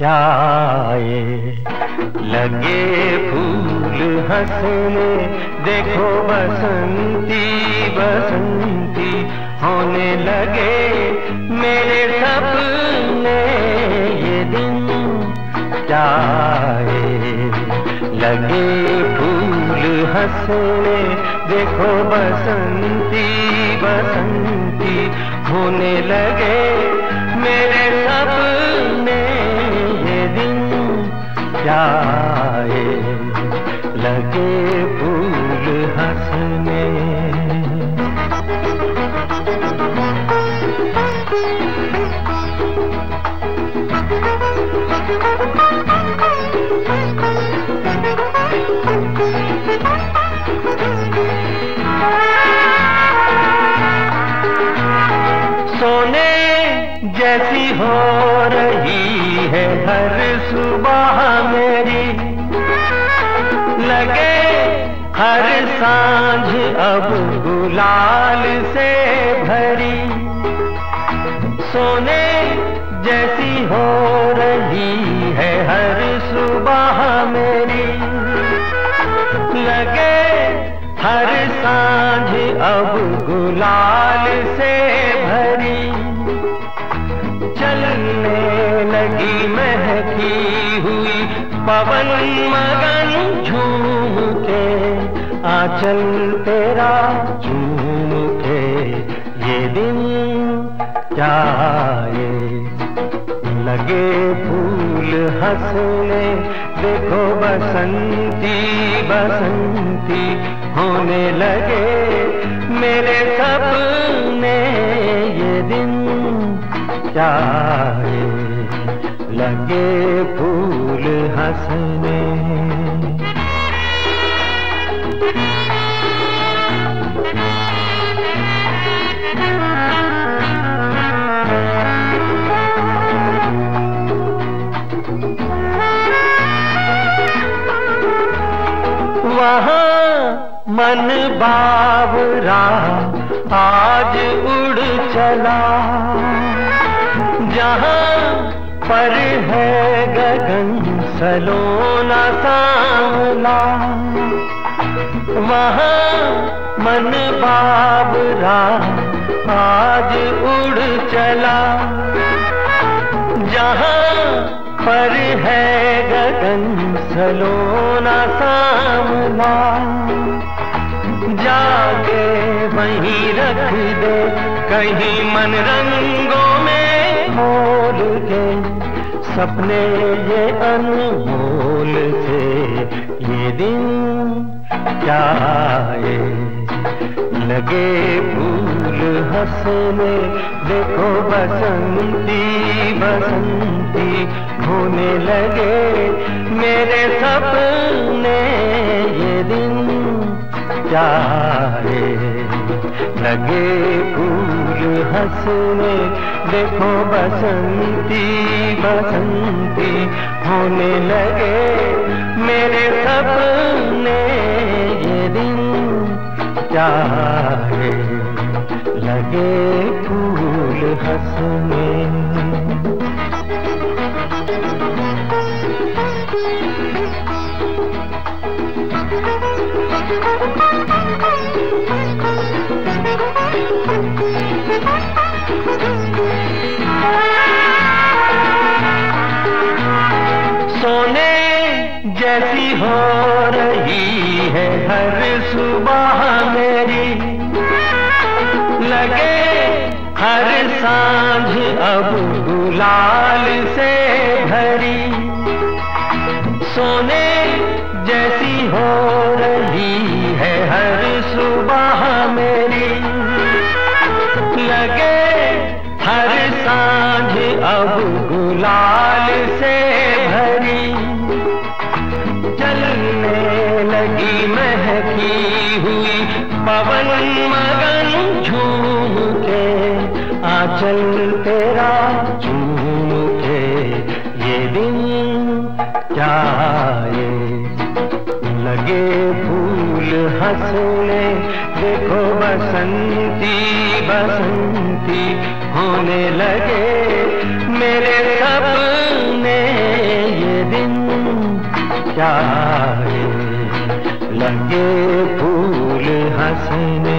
क्या लगे फूल हंसने, देखो बसंती बसंती, होने लगे मेरे सपने, ये दिन क्या आए लगे फूल हंसने, देखो बसंती बसंती, होने लगे आए लगे फूल हंसने। सोने जैसी हो रही है हर सुबह। साँझ अब गुलाल से भरी। सोने जैसी हो रही है हर सुबह मेरी। लगे हर साँझ अब गुलाल से भरी। चलने लगी महकी हुई पवन के आंचल तेरा के ये दिन आए लगे फूल हंसने, देखो बसंती बसंती होने लगे। मेरे सपने ये दिन क्या लगे फूल हंसने। मन बावरा आज उड़ चला। जहाँ पर है गगन सलोना सांवला वहाँ मन बावरा, आज उड़ चला। जहाँ पर है गगन, सलोना सामला जाके वहीं रख दे, कहीं मन रंगों में मोल के। सपने ये अनमोल से ये दिन क्या आए लगे फूल हंसने, देखो बसंती बसंती होने लगे। मेरे सपने ये दिन क्या लगे फूल हंसने, देखो बसंती बसंती होने लगे। मेरे सपने है लगे फूल हंसने। सोने जैसी हो रही है हर साँझ अब गुलाल से भरी। सोने जैसी हो रही है हर सुबह मेरी। लगे हर साँझ अब गुलाल से भरी। चलने लगी महकी हुई, पवन मगन झूम के चल तेरा चूम के ये दिन क्या लगे फूल हंसने, देखो बसंती बसंती होने लगे। मेरे सपने ये दिन क्या लगे फूल हंसने